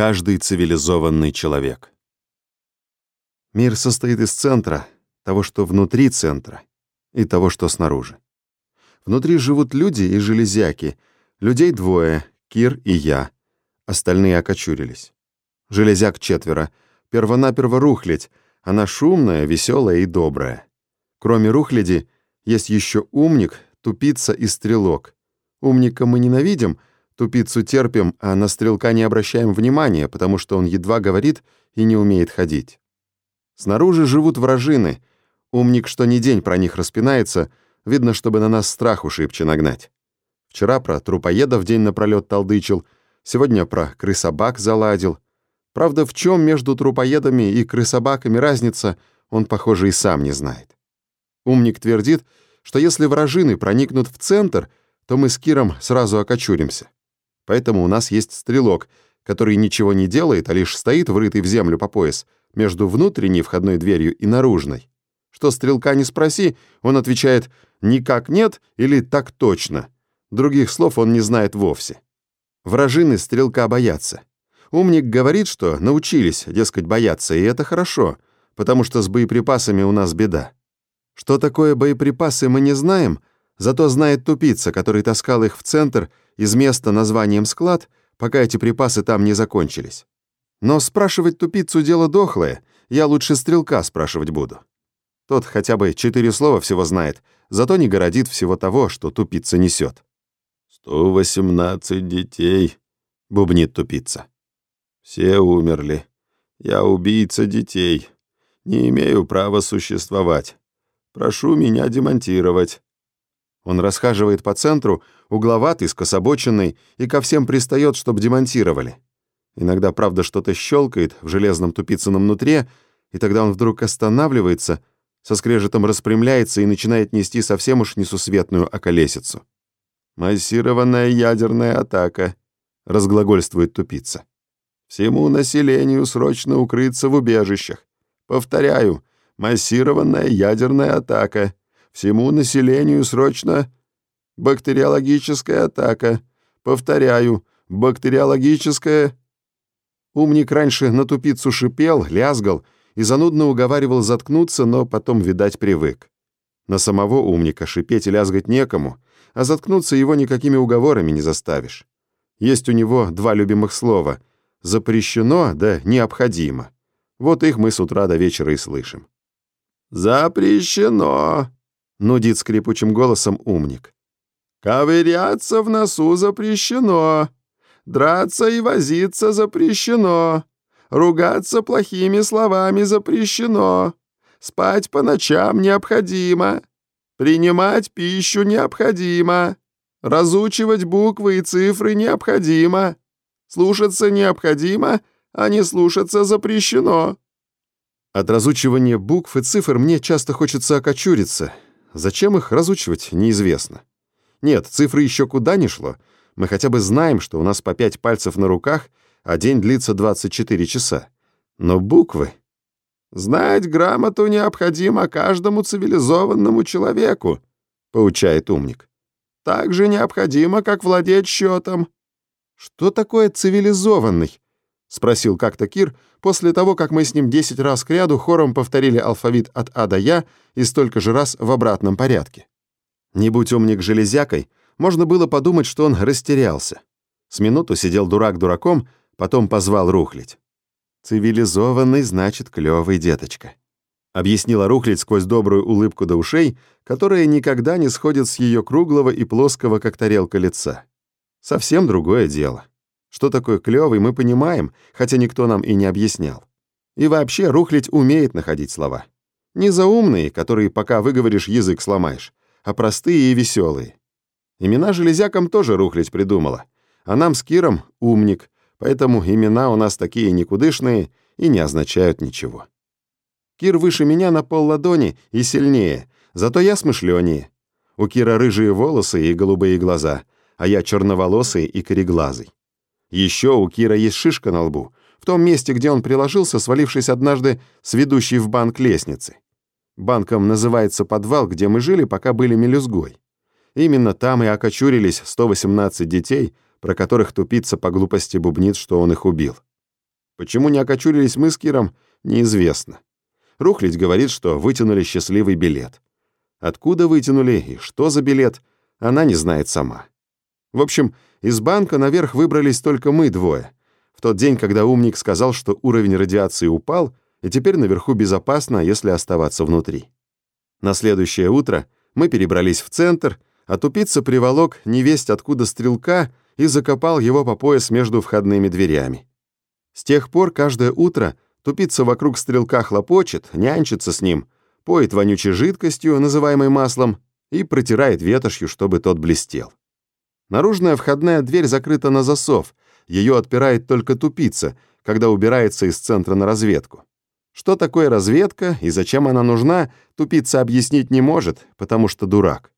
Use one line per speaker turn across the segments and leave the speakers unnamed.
каждый цивилизованный человек. Мир состоит из центра, того, что внутри центра, и того, что снаружи. Внутри живут люди и железяки. Людей двое, Кир и я. Остальные окочурились. Железяк четверо. Первонаперво рухлядь. Она шумная, веселая и добрая. Кроме рухляди, есть еще умник, тупица и стрелок. Умника мы ненавидим, тупицу терпим, а на стрелка не обращаем внимания, потому что он едва говорит и не умеет ходить. Снаружи живут вражины. Умник что ни день про них распинается, видно, чтобы на нас страху шибче нагнать. Вчера про трупоедов день напролет толдычил, сегодня про крысобак заладил. Правда, в чем между трупоедами и крысобаками разница, он, похоже, и сам не знает. Умник твердит, что если вражины проникнут в центр, то мы с Киром сразу окочуримся. Поэтому у нас есть стрелок, который ничего не делает, а лишь стоит врытый в землю по пояс — между внутренней входной дверью и наружной. Что стрелка не спроси, он отвечает «никак нет» или «так точно». Других слов он не знает вовсе. Вражины стрелка боятся. Умник говорит, что научились, дескать, бояться, и это хорошо, потому что с боеприпасами у нас беда. Что такое боеприпасы, мы не знаем, зато знает тупица, который таскал их в центр из места названием «склад», пока эти припасы там не закончились. Но спрашивать тупицу дело дохлое, я лучше стрелка спрашивать буду. Тот хотя бы четыре слова всего знает, зато не городит всего того, что тупица несет.
«Сто восемнадцать детей», — бубнит тупица. «Все умерли. Я убийца детей. Не имею права существовать. Прошу меня демонтировать».
Он расхаживает по центру, угловатый, скособоченный, и ко всем пристает, чтобы демонтировали. Иногда, правда, что-то щелкает в железном тупицыном нутре, и тогда он вдруг останавливается, со скрежетом распрямляется и начинает нести совсем уж несусветную околесицу.
«Массированная ядерная атака», — разглагольствует тупица. «Всему населению срочно укрыться в убежищах. Повторяю, массированная ядерная атака. Всему населению срочно... Бактериологическая атака. Повторяю, бактериологическая...
Умник раньше на тупицу шипел, лязгал и занудно уговаривал заткнуться, но потом, видать, привык. На самого умника шипеть и лязгать некому, а заткнуться его никакими уговорами не заставишь. Есть у него два любимых слова — «запрещено» да «необходимо». Вот их мы с утра до вечера и слышим.
«Запрещено!»
— нудит скрипучим голосом умник.
«Ковыряться в носу запрещено!» Драться и возиться запрещено. Ругаться плохими словами запрещено. Спать по ночам необходимо. Принимать пищу необходимо. Разучивать буквы и цифры необходимо. Слушаться необходимо, а не слушаться запрещено.
От разучивания букв и цифр мне часто хочется окочуриться. Зачем их разучивать, неизвестно. Нет, цифры еще куда ни шло — мы хотя бы знаем, что у нас по пять пальцев на руках, а день длится 24 часа. Но буквы...
«Знать грамоту необходимо каждому цивилизованному человеку», — поучает умник. «Так же необходимо, как владеть счетом».
«Что такое цивилизованный?» — спросил как-то Кир после того, как мы с ним 10 раз кряду хором повторили алфавит от А до Я и столько же раз в обратном порядке. Не будь умник железякой, можно было подумать, что он растерялся. С минуту сидел дурак дураком, потом позвал Рухлить. «Цивилизованный значит клёвый, деточка», — объяснила Рухлить сквозь добрую улыбку до ушей, которая никогда не сходит с ее круглого и плоского, как тарелка лица. Совсем другое дело. Что такое клёвый, мы понимаем, хотя никто нам и не объяснял. И вообще Рухлить умеет находить слова. Не заумные, которые пока выговоришь, язык сломаешь, а простые и веселые. Имена железякам тоже рухлить придумала. А нам с Киром умник, поэтому имена у нас такие никудышные и не означают ничего. Кир выше меня на пол ладони и сильнее, зато я смышленее. У Кира рыжие волосы и голубые глаза, а я черноволосый и кореглазый. Еще у Кира есть шишка на лбу, в том месте, где он приложился, свалившись однажды с ведущей в банк лестницы. Банком называется подвал, где мы жили, пока были мелюзгой. Именно там и окочурились 118 детей, про которых тупица по глупости бубнит, что он их убил.
Почему не окочурились мы с Киром, неизвестно. Рухлить говорит, что вытянули счастливый билет. Откуда вытянули и что за билет, она не знает сама. В общем, из банка наверх выбрались только мы двое. В тот день, когда умник сказал, что уровень радиации упал, и теперь наверху безопасно, если оставаться внутри. На следующее утро мы перебрались в центр, а тупица приволок невесть откуда стрелка и закопал его по пояс между входными дверями. С тех пор каждое утро тупица вокруг стрелка хлопочет, нянчится с ним, поет вонючей жидкостью, называемой маслом, и протирает ветошью, чтобы тот блестел. Наружная входная дверь закрыта на засов, ее отпирает только тупица, когда убирается из центра на разведку. Что такое разведка и зачем она нужна, тупица объяснить не может, потому что дурак.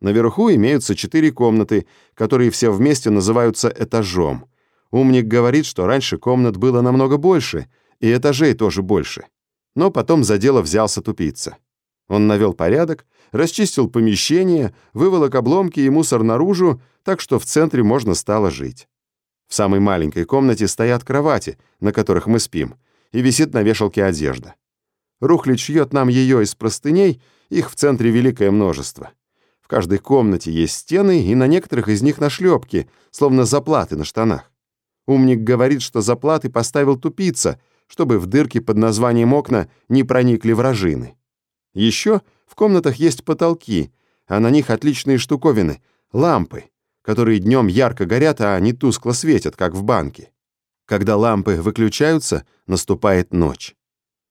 Наверху имеются четыре комнаты, которые все вместе называются этажом. Умник говорит, что раньше комнат было намного больше, и этажей тоже больше. Но потом за дело взялся тупица. Он навел порядок, расчистил помещение, выволок обломки и мусор наружу, так что в центре можно стало жить. В самой маленькой комнате стоят кровати, на которых мы спим, и висит на вешалке одежда. Рухлить шьет нам ее из простыней, их в центре великое множество. В каждой комнате есть стены, и на некоторых из них нашлепки, словно заплаты на штанах. Умник говорит, что заплаты поставил тупица, чтобы в дырки под названием окна не проникли вражины. Еще в комнатах есть потолки, а на них отличные штуковины — лампы, которые днем ярко горят, а не тускло светят, как в банке. Когда лампы выключаются, наступает ночь.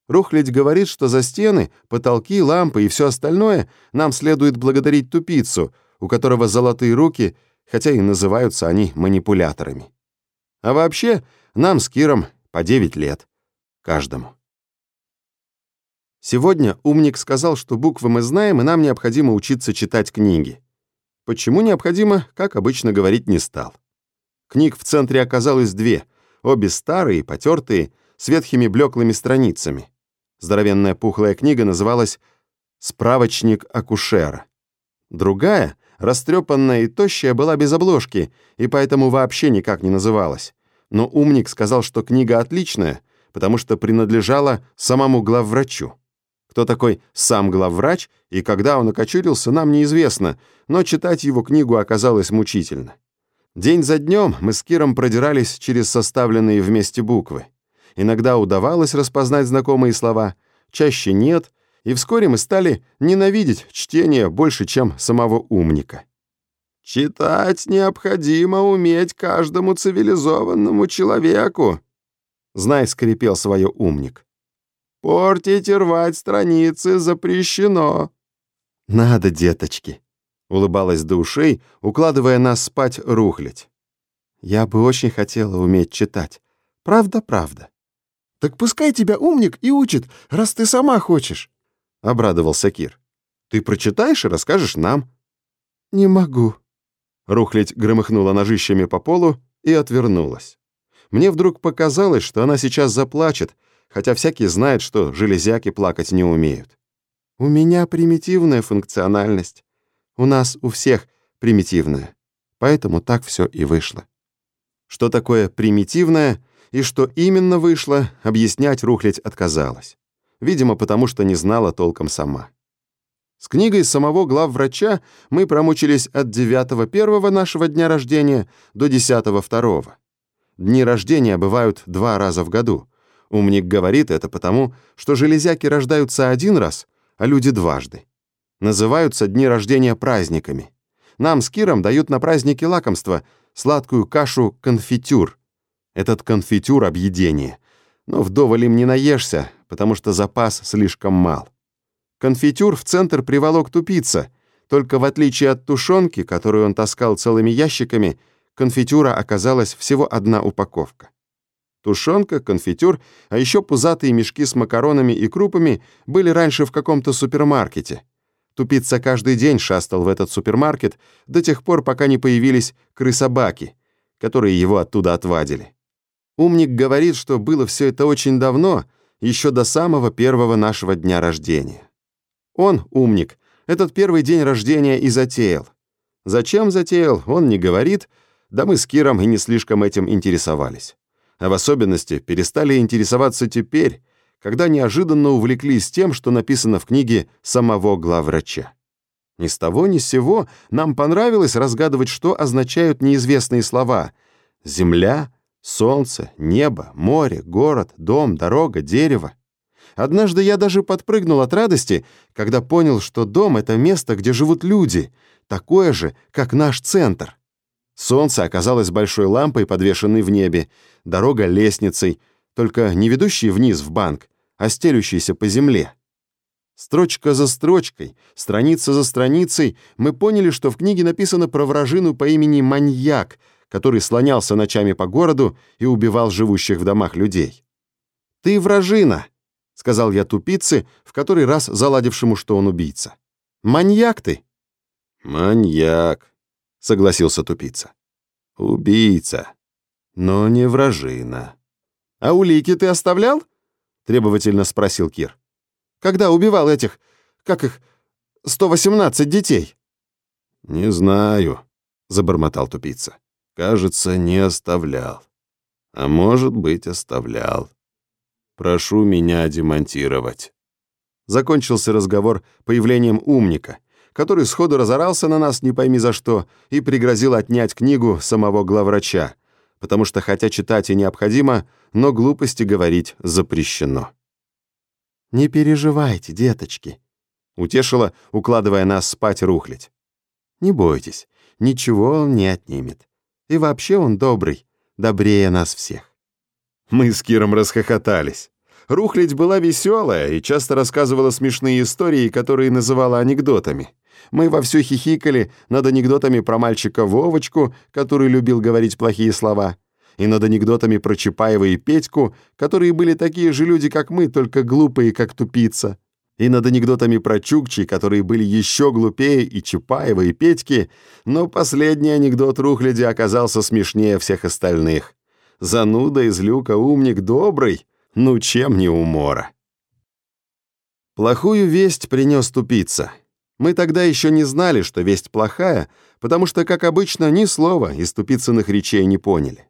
Рухлядь говорит, что за стены, потолки, лампы и все остальное нам следует благодарить тупицу, у которого золотые руки, хотя и называются они манипуляторами. А вообще, нам с Киром по 9 лет. Каждому. Сегодня умник сказал, что буквы мы знаем, и нам необходимо учиться читать книги. Почему необходимо, как обычно говорить не стал. Книг в центре оказалось две, обе старые, потертые, с ветхими блеклыми страницами. Здоровенная пухлая книга называлась «Справочник акушера». Другая, растрепанная и тощая, была без обложки, и поэтому вообще никак не называлась. Но умник сказал, что книга отличная, потому что принадлежала самому главврачу. Кто такой сам главврач и когда он окочурился, нам неизвестно, но читать его книгу оказалось мучительно. День за днем мы с Киром продирались через составленные вместе буквы. Иногда удавалось распознать знакомые слова, чаще нет, и вскоре мы стали ненавидеть чтение больше, чем самого умника. «Читать необходимо уметь каждому цивилизованному человеку», — знай скрипел свое умник. «Портить и рвать страницы запрещено». «Надо, деточки», — улыбалась до ушей, укладывая нас спать рухлядь. «Я бы очень хотела уметь читать. Правда-правда».
«Так пускай тебя умник и учит, раз ты сама хочешь», —
обрадовался Кир. «Ты прочитаешь и расскажешь нам».
«Не могу».
Рухлядь громыхнула ножищами по полу и отвернулась. Мне вдруг показалось, что она сейчас заплачет, хотя всякий знает, что железяки плакать не умеют. «У меня примитивная функциональность. У нас у всех примитивная. Поэтому так все и вышло». Что такое примитивное — и что именно вышло, объяснять Рухлядь отказалась. Видимо, потому что не знала толком сама. С книгой самого главврача мы промучились от 9 первого нашего дня рождения до 10 второго. Дни рождения бывают два раза в году. Умник говорит это потому, что железяки рождаются один раз, а люди дважды. Называются дни рождения праздниками. Нам с Киром дают на праздники лакомства, сладкую кашу конфитюр, этот конфитюр — объедение. Но вдоволь им не наешься, потому что запас слишком мал. Конфитюр в центр приволок тупица, только в отличие от тушенки, которую он таскал целыми ящиками, конфитюра оказалась всего одна упаковка. Тушенка, конфитюр, а еще пузатые мешки с макаронами и крупами были раньше в каком-то супермаркете. Тупица каждый день шастал в этот супермаркет до тех пор, пока не появились крысобаки, которые его оттуда отвадили. Умник говорит, что было все это очень давно, еще до самого первого нашего дня рождения. Он, умник, этот первый день рождения и затеял. Зачем затеял, он не говорит, да мы с Киром и не слишком этим интересовались. А в особенности перестали интересоваться теперь, когда неожиданно увлеклись тем, что написано в книге самого главврача. Ни с того ни с сего нам понравилось разгадывать, что означают неизвестные слова «земля», «солнце», «небо», «море», «город», «дом», «дорога», «дерево». Однажды я даже подпрыгнул от радости, когда понял, что дом — это место, где живут люди, такое же, как наш центр. Солнце оказалось большой лампой, подвешенной в небе, дорога — лестницей, только не ведущей вниз в банк, а стелющейся по земле. Строчка за строчкой, страница за страницей мы поняли, что в книге написано про вражину по имени Маньяк, который слонялся ночами по городу и убивал живущих в домах людей. «Ты вражина!» — сказал я тупице, в который раз заладившему, что он убийца. «Маньяк ты!»
«Маньяк», — согласился тупица. «Убийца, но не вражина».
«А улики ты оставлял?» — требовательно спросил Кир. «Когда убивал этих, как их, 118 детей?»
«Не знаю», — забормотал тупица. «Кажется, не оставлял. А может быть, оставлял. Прошу меня демонтировать».
Закончился разговор появлением умника, который сходу разорался на нас не пойми за что и пригрозил отнять книгу самого главврача, потому что хотя читать и необходимо, но глупости говорить запрещено. «Не переживайте, деточки», — утешила, укладывая нас спать рухлить. «Не бойтесь, ничего он не отнимет. И вообще он добрый, добрее нас всех». Мы с Киром расхохотались. Рухлядь была веселая и часто рассказывала смешные истории, которые называла анекдотами. Мы вовсю хихикали над анекдотами про мальчика Вовочку, который любил говорить плохие слова, и над анекдотами про Чапаева и Петьку, которые были такие же люди, как мы, только глупые, как тупица, и над анекдотами про Чукчи, которые были еще глупее и Чапаева, и Петьки, но последний анекдот Рухляди оказался смешнее всех остальных. Зануда из люка умник добрый, ну чем не умора. Плохую весть принес тупица. Мы тогда еще не знали, что весть плохая, потому что, как обычно, ни слова из тупицыных речей не поняли.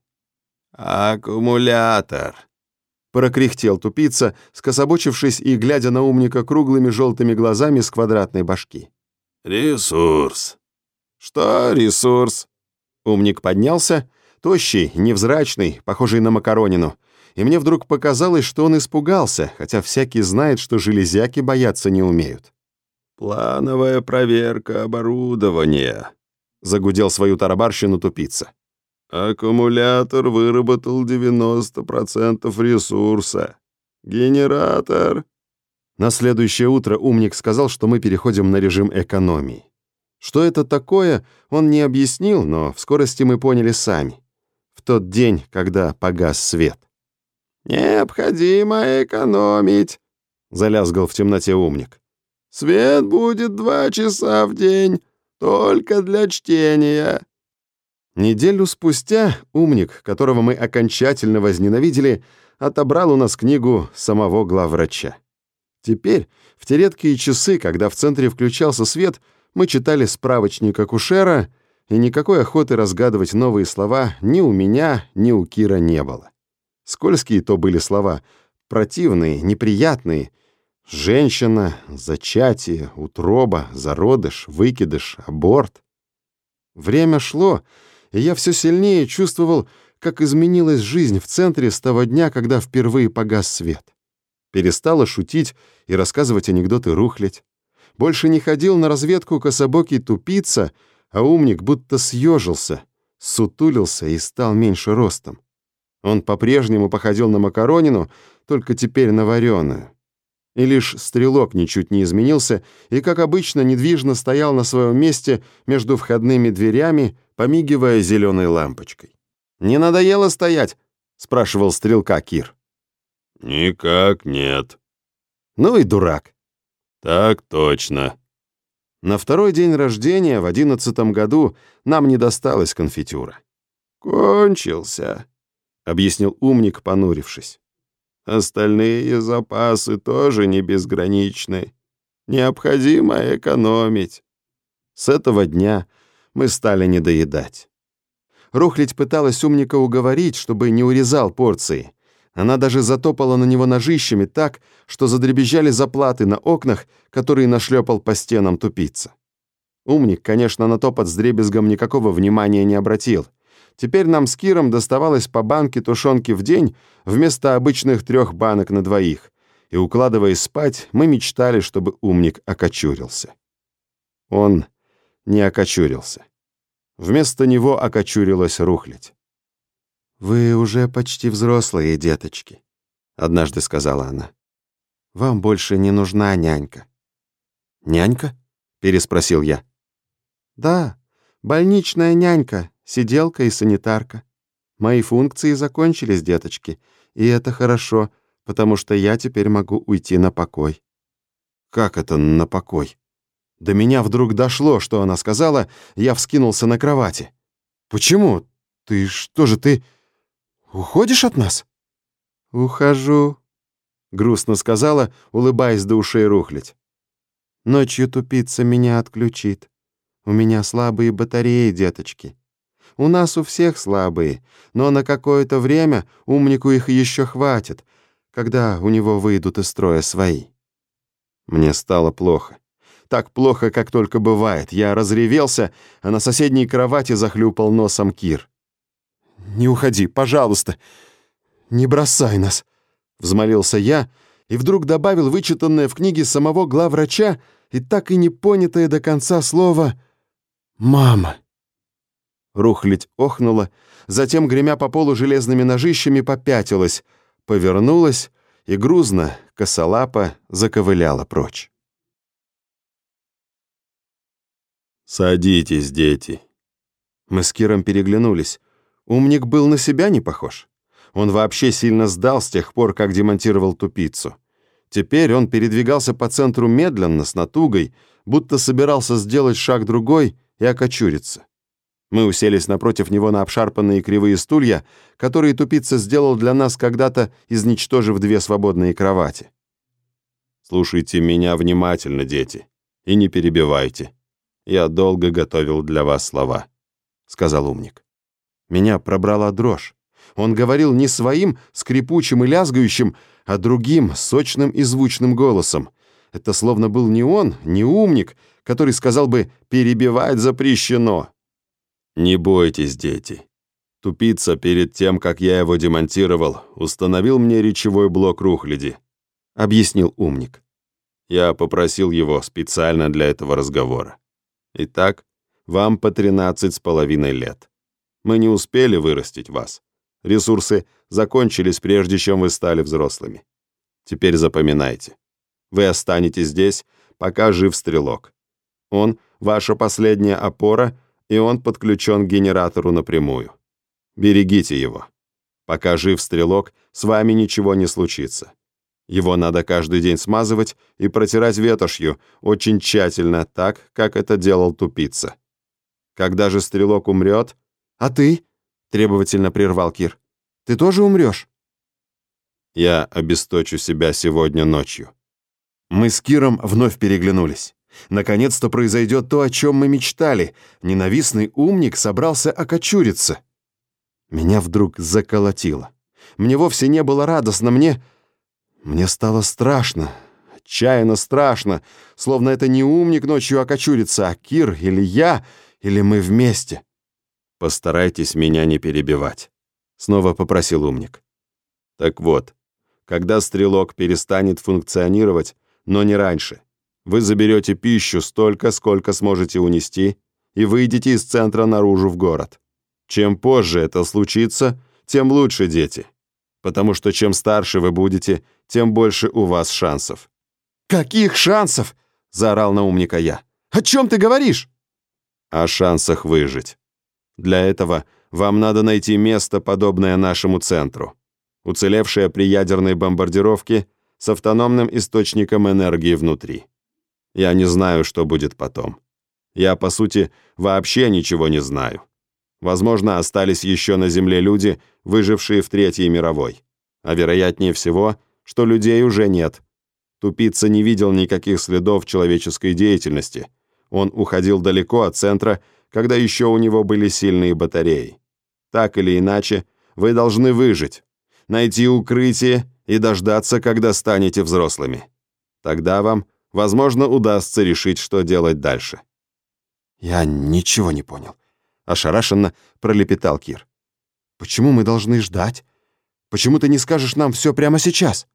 «Аккумулятор», —
прокряхтел тупица, скособочившись и глядя на умника круглыми желтыми глазами с квадратной башки.
«Ресурс».
«Что ресурс?» Умник поднялся, тощий, невзрачный, похожий на макаронину, и мне вдруг показалось, что он испугался, хотя всякий знает, что железяки бояться не умеют.
«Плановая проверка оборудования», — загудел свою тарабарщину тупица. «Аккумулятор выработал 90% ресурса. Генератор...»
На следующее утро умник сказал, что мы переходим на режим экономии. Что это такое, он не объяснил, но в скорости мы поняли сами. В тот день, когда погас свет.
«Необходимо экономить», — залязгал в темноте умник. «Свет будет два часа в день, только для чтения».
Неделю спустя умник, которого мы окончательно возненавидели, отобрал у нас книгу самого главврача. Теперь, в те редкие часы, когда в центре включался свет, мы читали справочник акушера, и никакой охоты разгадывать новые слова ни у меня, ни у Кира не было. Скользкие то были слова, противные, неприятные. Женщина, зачатие, утроба, зародыш, выкидыш, аборт. Время шло, и я все сильнее чувствовал, как изменилась жизнь в центре с того дня, когда впервые погас свет. Перестала шутить и рассказывать анекдоты рухлядь. Больше не ходил на разведку кособокий тупица, а умник будто съежился, сутулился и стал меньше ростом. Он по-прежнему походил на макаронину, только теперь на вареную. И лишь стрелок ничуть не изменился и, как обычно, недвижно стоял на своем месте между входными дверями, помигивая зеленой лампочкой. «Не надоело стоять?» — спрашивал стрелка Кир.
«Никак нет».
«Ну и дурак».
«Так точно».
На второй день рождения в одиннадцатом году нам не досталась конфитюра.
«Кончился»,
объяснил умник, понурившись.
Остальные запасы тоже не безграничны. Необходимо экономить.
С этого дня мы стали недоедать. Рухлядь пыталась умника уговорить, чтобы не урезал порции. Она даже затопала на него ножищами так, что задребезжали заплаты на окнах, которые нашлепал по стенам тупица. Умник, конечно, на топот с дребезгом никакого внимания не обратил. Теперь нам с Киром доставалось по банке тушенки в день вместо обычных трех банок на двоих, и, укладываясь спать, мы мечтали, чтобы умник окочурился. Он не окочурился. Вместо него окочурилась рухлядь. «Вы уже почти взрослые, деточки», — однажды сказала она. «Вам больше не нужна нянька». «Нянька?» — переспросил я. «Да, больничная нянька, сиделка и санитарка. Мои функции закончились, деточки, и это хорошо, потому что я теперь могу уйти на покой». «Как это на покой?» До меня вдруг дошло, что она сказала, я вскинулся на кровати. «Почему? Ты что же, ты уходишь от нас?» «Ухожу», — грустно сказала, улыбаясь до ушей рухлядь. «Ночью тупица меня отключит. У меня слабые батареи, деточки. У нас у всех слабые, но на какое-то время умнику их еще хватит, когда у него выйдут из строя свои». Мне стало плохо так плохо, как только бывает. Я разревелся, а на соседней кровати захлюпал носом Кир. «Не уходи, пожалуйста, не бросай нас», — взмолился я, и вдруг добавил вычитанное в книге самого главврача и так и не понятое до конца слово «мама». Рухлядь охнула, затем, гремя по полу железными ножищами, попятилась, повернулась и грузно, косолапо, заковыляла прочь.
«Садитесь, дети».
Мы с Киром переглянулись. Умник был на себя не похож. Он вообще сильно сдал с тех пор, как демонтировал тупицу. Теперь он передвигался по центру медленно, с натугой, будто собирался сделать шаг другой и окочуриться. Мы уселись напротив него на обшарпанные кривые стулья, которые тупица сделал для нас когда-то, изничтожив две свободные кровати.
«Слушайте меня внимательно, дети, и не перебивайте. Я долго готовил для вас слова», — сказал умник.
Меня пробрала дрожь. Он говорил не своим, скрипучим и лязгающим, а другим, сочным и звучным голосом. Это словно был не он, не умник, который сказал бы «перебивать запрещено».
«Не бойтесь, дети. Тупица перед тем, как я его демонтировал, установил мне речевой блок рухляди», — объяснил умник. Я попросил его специально для этого разговора. Итак, вам по 13 с половиной лет. Мы не успели вырастить вас. Ресурсы закончились, прежде чем вы стали взрослыми. Теперь запоминайте. Вы останетесь здесь, пока жив стрелок. Он — ваша последняя опора, и он подключен к генератору напрямую. Берегите его. Пока жив стрелок, с вами ничего не случится. Его надо каждый день смазывать и протирать ветошью, очень тщательно, так, как это делал тупица. Когда же стрелок умрет...
«А ты?» — требовательно прервал Кир. «Ты тоже умрешь?»
«Я обесточу себя сегодня ночью».
Мы с Киром вновь переглянулись. Наконец-то произойдет то, о чем мы мечтали. Ненавистный умник собрался окочуриться. Меня вдруг заколотило. Мне вовсе не было радостно, мне... Мне стало страшно, отчаянно страшно, словно это не умник ночью окочурится, а Кир или я, или мы вместе.
«Постарайтесь меня не перебивать», — снова попросил умник. «Так вот, когда стрелок перестанет функционировать, но не раньше, вы заберете пищу столько, сколько сможете унести, и выйдете из центра наружу в город. Чем позже это случится, тем лучше, дети потому что чем старше вы будете, тем больше у вас шансов».
«Каких шансов?» — заорал на умника я. «О чем ты говоришь?»
«О шансах выжить. Для этого вам надо найти место, подобное нашему центру, уцелевшее при ядерной бомбардировке с автономным источником энергии внутри. Я не знаю, что будет потом. Я, по сути, вообще ничего не знаю. Возможно, остались еще на Земле люди, выжившие в Третьей мировой. А вероятнее всего, что людей уже нет. Тупица не видел никаких следов человеческой деятельности. Он уходил далеко от центра, когда еще у него были сильные батареи.
Так или иначе, вы должны выжить, найти укрытие и дождаться, когда станете взрослыми. Тогда вам, возможно, удастся решить, что делать дальше».
«Я ничего не понял», — ошарашенно пролепетал Кир. «Почему мы должны ждать? Почему ты не скажешь нам все прямо сейчас?»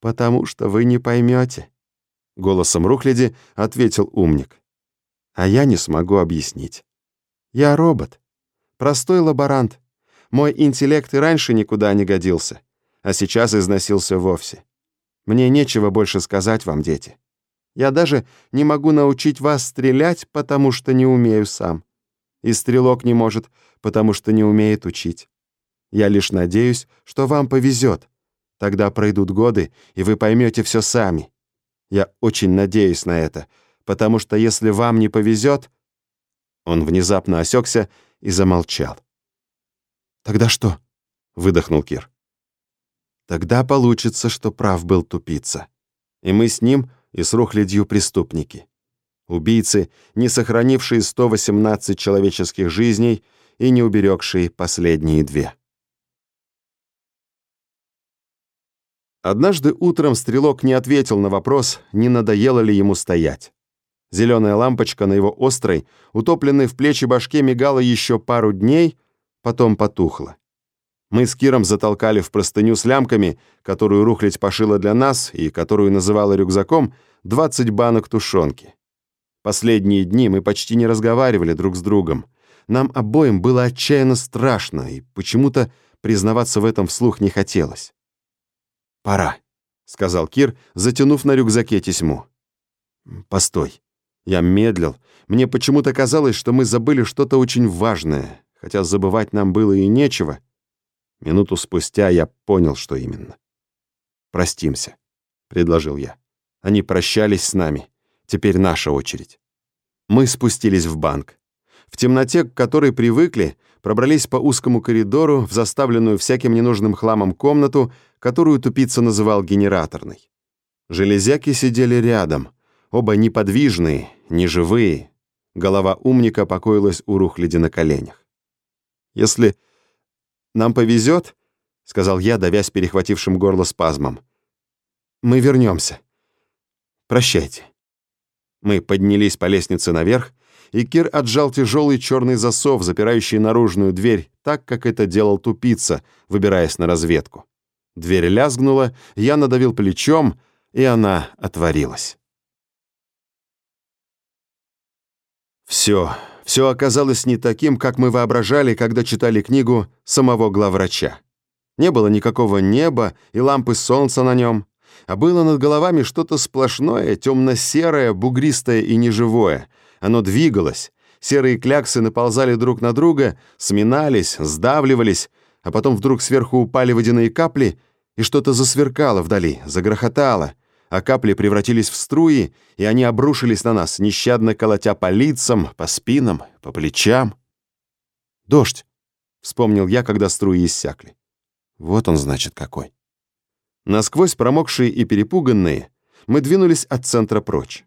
«Потому что вы не поймете», — голосом Рухляди ответил умник. «А я не смогу объяснить. Я робот, простой лаборант. Мой интеллект и раньше никуда не годился, а сейчас износился вовсе. Мне нечего больше сказать вам, дети. Я даже не могу научить вас стрелять, потому что не умею сам. И стрелок не может, потому что не умеет учить. Я лишь надеюсь, что вам повезет. Тогда пройдут годы, и вы поймете все сами. Я очень надеюсь на это, потому что если вам не повезет...» Он внезапно осекся и замолчал. «Тогда что?» — выдохнул Кир. «Тогда получится, что прав был тупица. И мы с ним и с рухлядью преступники. Убийцы, не сохранившие 118 человеческих жизней и не уберегшие последние две. Однажды утром стрелок не ответил на вопрос, не надоело ли ему стоять. Зеленая лампочка на его острой, утопленной в плечи башке мигала еще пару дней, потом потухла. Мы с Киром затолкали в простыню с лямками, которую Рухлядь пошила для нас и которую называла рюкзаком, 20 банок тушенки. Последние дни мы почти не разговаривали друг с другом. Нам обоим было отчаянно страшно, и почему-то признаваться в этом вслух не хотелось. «Пора», — сказал Кир, затянув на рюкзаке тесьму. «Постой». Я медлил. Мне почему-то казалось, что мы забыли что-то очень важное, хотя забывать нам было и нечего — Минуту спустя я понял, что именно. «Простимся», — предложил я. Они прощались с нами. Теперь наша очередь. Мы спустились в банк. В темноте, к которой привыкли, пробрались по узкому коридору в заставленную всяким ненужным хламом комнату, которую тупица называл генераторной. Железяки сидели рядом, оба неподвижные, неживые. Голова умника покоилась у рухляди на коленях. Если нам повезет, сказал я, давясь перехватившим горло спазмом. Мы вернемся. Прощайте. Мы поднялись по лестнице наверх, и Кир отжал тяжелый черный засов, запирающий наружную дверь, так, как это делал тупица, выбираясь на разведку. Дверь лязгнула, я надавил плечом, и она отворилась. Все, все оказалось не таким, как мы воображали, когда читали книгу самого главврача. Не было никакого неба и лампы солнца на нем, а было над головами что-то сплошное, темно-серое, бугристое и неживое. Оно двигалось. Серые кляксы наползали друг на друга, сминались, сдавливались, а потом вдруг сверху упали водяные капли, и что-то засверкало вдали, загрохотало — а капли превратились в струи, и они обрушились на нас, нещадно колотя по лицам, по спинам, по плечам. «Дождь!» — вспомнил я, когда струи иссякли. Вот он, значит, какой. Насквозь промокшие и перепуганные, мы двинулись от центра прочь.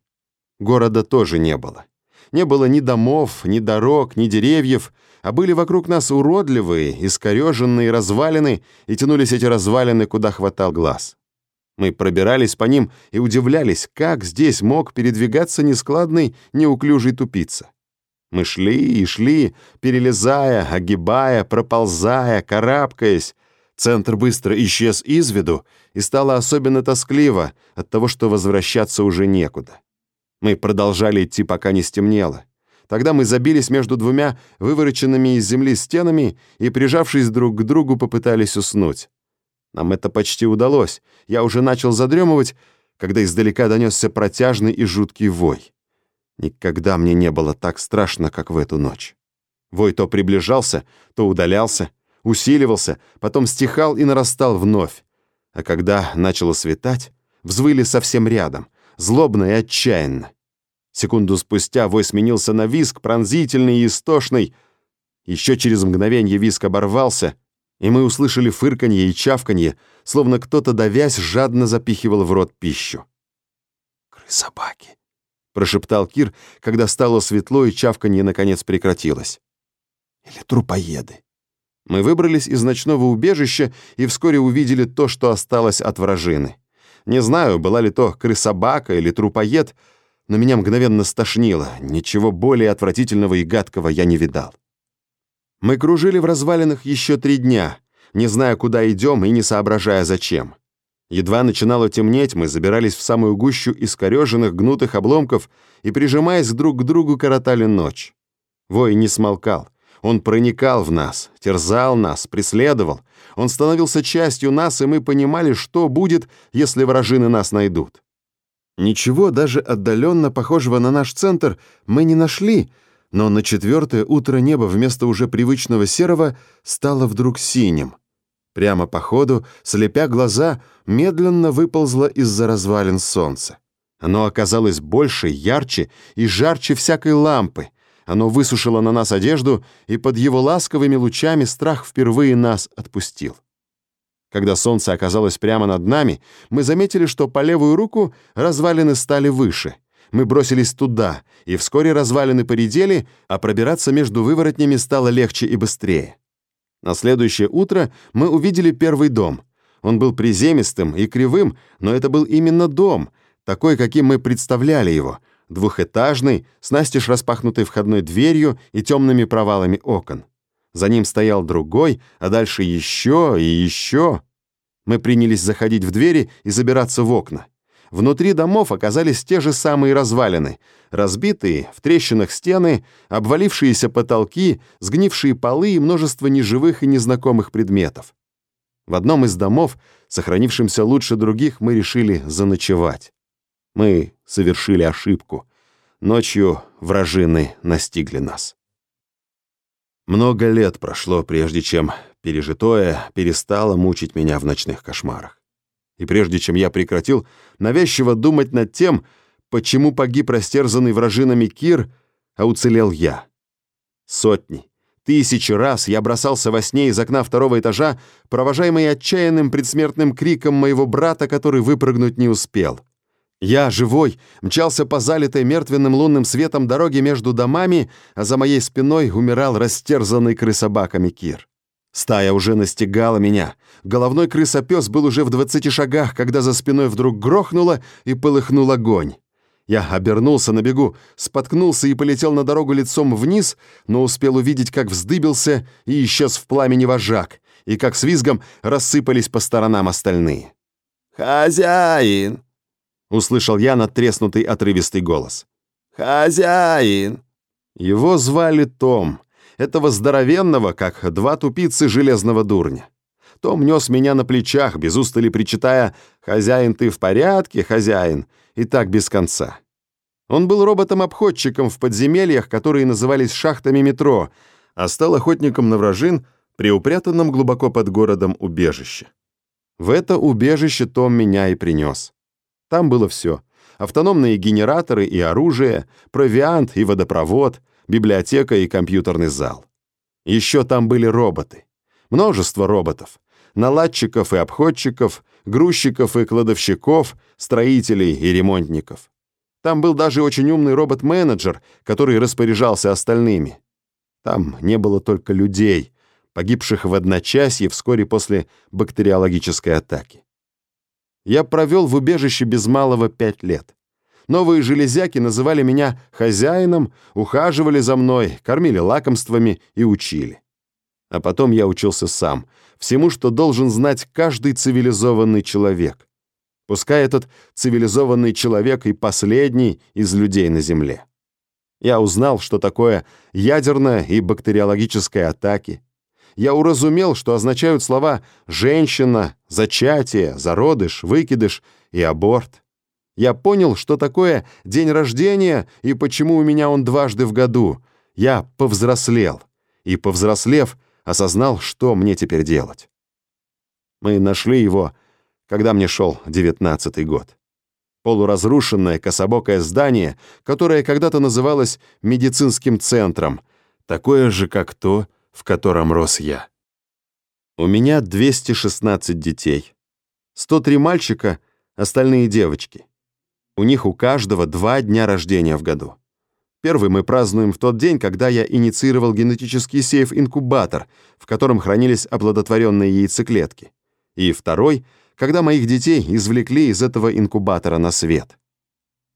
Города тоже не было. Не было ни домов, ни дорог, ни деревьев, а были вокруг нас уродливые, искореженные развалины, и тянулись эти развалины, куда хватал глаз. Мы пробирались по ним и удивлялись, как здесь мог передвигаться нескладный, неуклюжий тупица. Мы шли и шли, перелезая, огибая, проползая, карабкаясь. Центр быстро исчез из виду, и стало особенно тоскливо от того, что возвращаться уже некуда. Мы продолжали идти, пока не стемнело. Тогда мы забились между двумя вывороченными из земли стенами и, прижавшись друг к другу, попытались уснуть. Нам это почти удалось. Я уже начал задремывать, когда издалека донесся протяжный и жуткий вой. Никогда мне не было так страшно, как в эту ночь. Вой то приближался, то удалялся, усиливался, потом стихал и нарастал вновь. А когда начало светать, взвыли совсем рядом, злобно и отчаянно. Секунду спустя вой сменился на виск, пронзительный и истошный. Еще через мгновение виск оборвался — и мы услышали фырканье и чавканье, словно кто-то, давясь, жадно запихивал в рот пищу. «Крысобаки», — прошептал Кир, когда стало светло и чавканье наконец прекратилось. «Или трупоеды. Мы выбрались из ночного убежища и вскоре увидели то, что осталось от вражины. Не знаю, была ли то крысобака или трупоед, но меня мгновенно стошнило. Ничего более отвратительного и гадкого я не видал. Мы кружили в развалинах еще три дня, не зная, куда идем и не соображая, зачем. Едва начинало темнеть, мы забирались в самую гущу искореженных гнутых обломков и, прижимаясь друг к другу, коротали ночь. Вой не смолкал. Он проникал в нас, терзал нас, преследовал. Он становился частью нас, и мы понимали, что будет, если вражины нас найдут. Ничего даже отдаленно похожего на наш центр мы не нашли, но на четвертое утро небо вместо уже привычного серого стало вдруг синим. Прямо по ходу, слепя глаза, медленно выползло из-за развалин солнце. Оно оказалось больше, ярче и жарче всякой лампы, оно высушило на нас одежду, и под его ласковыми лучами страх впервые нас отпустил. Когда солнце оказалось прямо над нами, мы заметили, что по левую руку развалины стали выше. Мы бросились туда, и вскоре развалины поредели, а пробираться между выворотнями стало легче и быстрее. На следующее утро мы увидели первый дом. Он был приземистым и кривым, но это был именно дом, такой, каким мы представляли его — двухэтажный, с настежь распахнутой входной дверью и темными провалами окон. За ним стоял другой, а дальше еще и еще. Мы принялись заходить в двери и забираться в окна. Внутри домов оказались те же самые развалины, разбитые, в трещинах стены, обвалившиеся потолки, сгнившие полы и множество неживых и незнакомых предметов. В одном из домов, сохранившемся лучше других, мы решили заночевать. Мы совершили ошибку. Ночью вражины настигли нас. Много лет прошло, прежде чем пережитое перестало мучить меня в ночных кошмарах. И прежде чем я прекратил навязчиво думать над тем, почему погиб растерзанный вражинами Кир, а уцелел я. Сотни, тысячи раз я бросался во сне из окна второго этажа, провожаемый отчаянным предсмертным криком моего брата, который выпрыгнуть не успел — я, живой, мчался по залитой мертвенным лунным светом дороге между домами, а за моей спиной умирал растерзанный крысобаками Кир. Стая уже настигала меня. Головной крысопес был уже в двадцати шагах, когда за спиной вдруг грохнуло и полыхнул огонь. Я обернулся на бегу, споткнулся и полетел на дорогу лицом вниз, но успел увидеть, как вздыбился и исчез в пламени вожак, и как с визгом рассыпались по сторонам остальные. «Хозяин! услышал я надтреснутый отрывистый голос. «Хозяин!» Его звали Том, этого здоровенного, как два тупицы железного дурня. Том нес меня на плечах, без устали причитая «Хозяин, ты в порядке, хозяин?» и так без конца. Он был роботом-обходчиком в подземельях, которые назывались шахтами метро, а стал охотником на вражин при упрятанном глубоко под городом убежище. В это убежище Том меня и принес. Там было все. Автономные генераторы и оружие, провиант и водопровод, библиотека и компьютерный зал. Еще там были роботы. Множество роботов. Наладчиков и обходчиков, грузчиков и кладовщиков, строителей и ремонтников. Там был даже очень умный робот-менеджер, который распоряжался остальными. Там не было только людей, погибших в одночасье вскоре после бактериологической атаки. Я провел в убежище без малого пять лет. Новые железяки называли меня хозяином, ухаживали за мной, кормили лакомствами и учили. А потом я учился сам, всему, что должен знать каждый цивилизованный человек. Пускай этот цивилизованный человек и последний из людей на Земле. Я узнал, что такое ядерная и бактериологическая атаки, я уразумел, что означают слова «женщина», «зачатие», «зародыш», «выкидыш» и «аборт». Я понял, что такое день рождения и почему у меня он дважды в году. Я повзрослел. И, повзрослев, осознал, что мне теперь делать. Мы нашли его, когда мне шел девятнадцатый год. Полуразрушенное кособокое здание, которое когда-то называлось медицинским центром, такое же, как то, в котором рос я. У меня 216 детей. 103 мальчика, остальные девочки. У них у каждого два дня рождения в году. Первый мы празднуем в тот день, когда я инициировал генетический сейф-инкубатор, в котором хранились оплодотворенные яйцеклетки. И второй, когда моих детей извлекли из этого инкубатора на свет.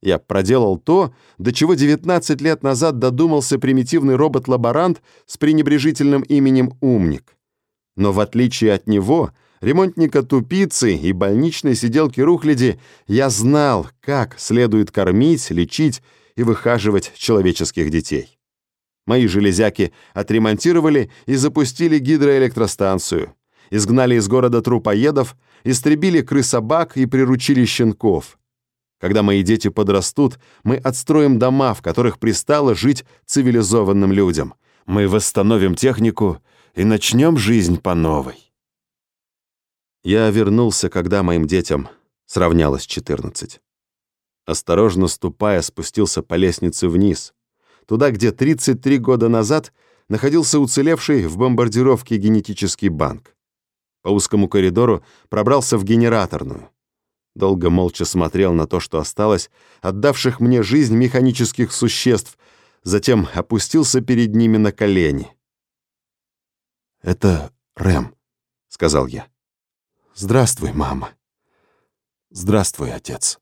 Я проделал то, до чего 19 лет назад додумался примитивный робот-лаборант с пренебрежительным именем «Умник». Но в отличие от него, ремонтника тупицы и больничной сиделки Рухляди, я знал, как следует кормить, лечить и выхаживать человеческих детей. Мои железяки отремонтировали и запустили гидроэлектростанцию, изгнали из города трупоедов, истребили крысобак и приручили щенков. Когда мои дети подрастут, мы отстроим дома, в которых пристало жить цивилизованным людям. Мы восстановим технику и начнем жизнь по новой. Я вернулся, когда моим детям сравнялось 14 осторожно ступая, спустился по лестнице вниз, туда, где 33 года назад находился уцелевший в бомбардировке генетический банк. По узкому коридору пробрался в генераторную. Долго молча смотрел на то, что осталось, отдавших мне жизнь механических существ, затем опустился перед ними на колени. «Это Рэм», — сказал я. «Здравствуй, мама. Здравствуй, отец».